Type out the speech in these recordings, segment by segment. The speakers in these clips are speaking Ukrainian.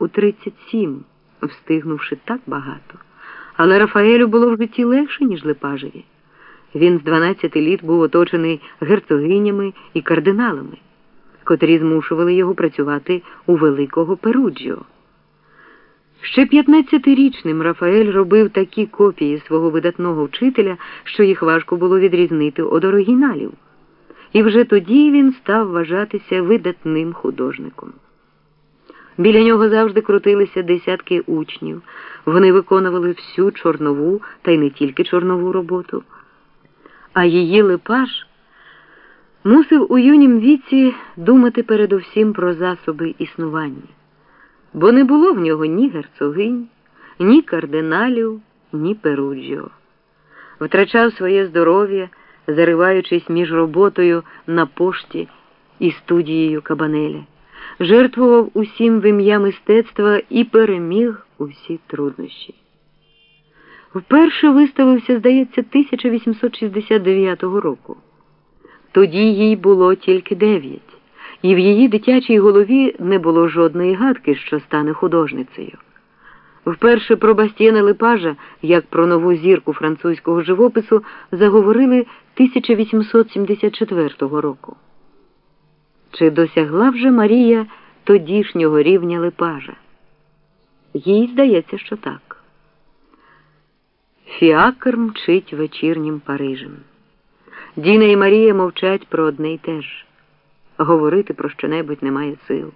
у 37, встигнувши так багато. Але Рафаелю було в житті легше, ніж Лепажеві. Він з 12 літ був оточений герцогинями і кардиналами, котрі змушували його працювати у великого Перуджіо. Ще 15-річним Рафаель робив такі копії свого видатного вчителя, що їх важко було відрізнити від оригіналів. І вже тоді він став вважатися видатним художником. Біля нього завжди крутилися десятки учнів. Вони виконували всю чорнову та й не тільки чорнову роботу. А її Лепаш мусив у юнім віці думати передусім про засоби існування, бо не було в нього ні герцогинь, ні кардиналів, ні перуджіо. Втрачав своє здоров'я, зариваючись між роботою на пошті і студією Кабанеля, жертвував усім в ім'я мистецтва і переміг усі труднощі. Вперше виставився, здається, 1869 року. Тоді їй було тільки дев'ять, і в її дитячій голові не було жодної гадки, що стане художницею. Вперше про Бастіна Лепажа, як про нову зірку французького живопису, заговорили 1874 року. Чи досягла вже Марія тодішнього рівня Лепажа? Їй здається, що так. Фіакр мчить вечірнім Парижем. Діна і Марія мовчать про одне й те ж. Говорити про що-небудь немає сил.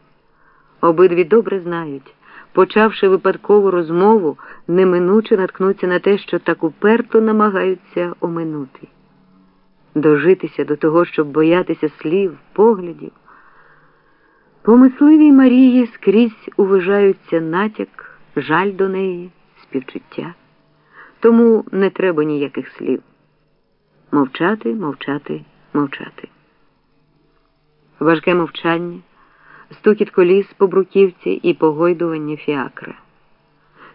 Обидві добре знають, почавши випадкову розмову, неминуче наткнуться на те, що так уперто намагаються оминути. Дожитися до того, щоб боятися слів, поглядів. Помисливій Марії скрізь уважаються натяк, жаль до неї, співчуття. Тому не треба ніяких слів. Мовчати, мовчати, мовчати. Важке мовчання, стукіт коліс по бруківці і погойдування фіакра.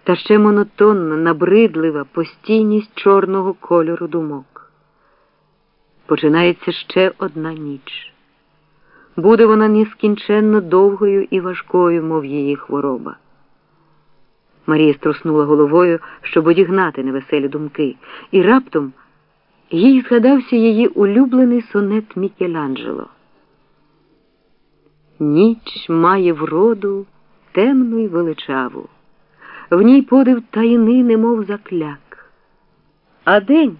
Та ще монотонна, набридлива постійність чорного кольору думок. Починається ще одна ніч. Буде вона нескінченно довгою і важкою, мов її хвороба. Марія струснула головою, щоб одігнати невеселі думки, і раптом їй згадався її улюблений сонет Мікеланджело. Ніч має вроду темну й величаву, в ній подив таїни, немов закляк. А день,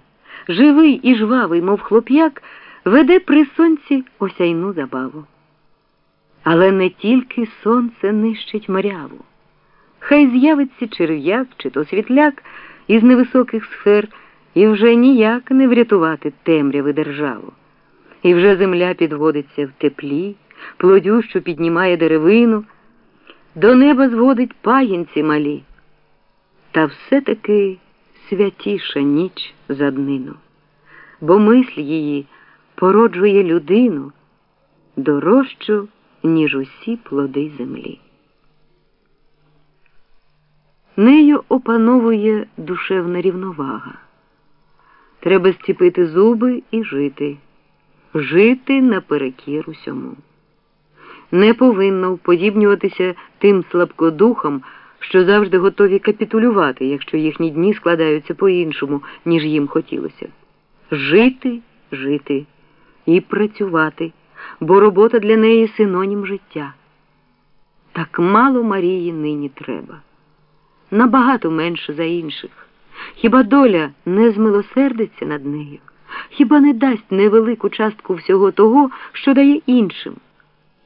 живий і жвавий, мов хлоп'як, веде при сонці осяйну забаву. Але не тільки сонце нищить моряву. Хай з'явиться черв'як чи то світляк із невисоких сфер, і вже ніяк не врятувати темряви державу. І вже земля підводиться в теплі, плодющу піднімає деревину, до неба зводить пагінці малі. Та все-таки святіша ніч за днину, бо мисль її породжує людину дорожчу, ніж усі плоди землі. Нею опановує душевна рівновага. Треба стіпити зуби і жити, жити наперекір усьому. Не повинно вподібнюватися тим слабкодухам, що завжди готові капітулювати, якщо їхні дні складаються по-іншому, ніж їм хотілося. Жити, жити і працювати, бо робота для неї синонім життя. Так мало Марії нині треба набагато менше за інших. Хіба доля не змилосердиться над нею? Хіба не дасть невелику частку всього того, що дає іншим?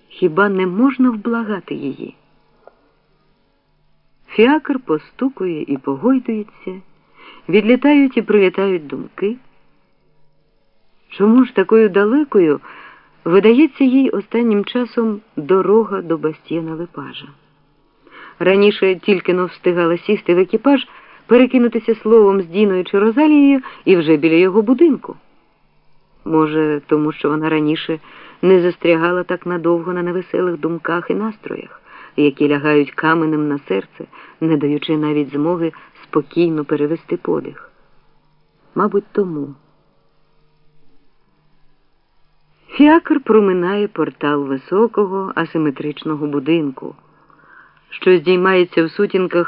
Хіба не можна вблагати її? Фіакр постукує і погойдується, відлітають і прилітають думки. Чому ж такою далекою видається їй останнім часом дорога до Бастіна Лепажа? Раніше тільки но встигала сісти в екіпаж, перекинутися словом з Діною чи Розалією і вже біля його будинку. Може, тому що вона раніше не застрягала так надовго на невеселих думках і настроях, які лягають каменем на серце, не даючи навіть змоги спокійно перевести подих. Мабуть, тому. Фіакр проминає портал високого асиметричного будинку що здіймається в сутінках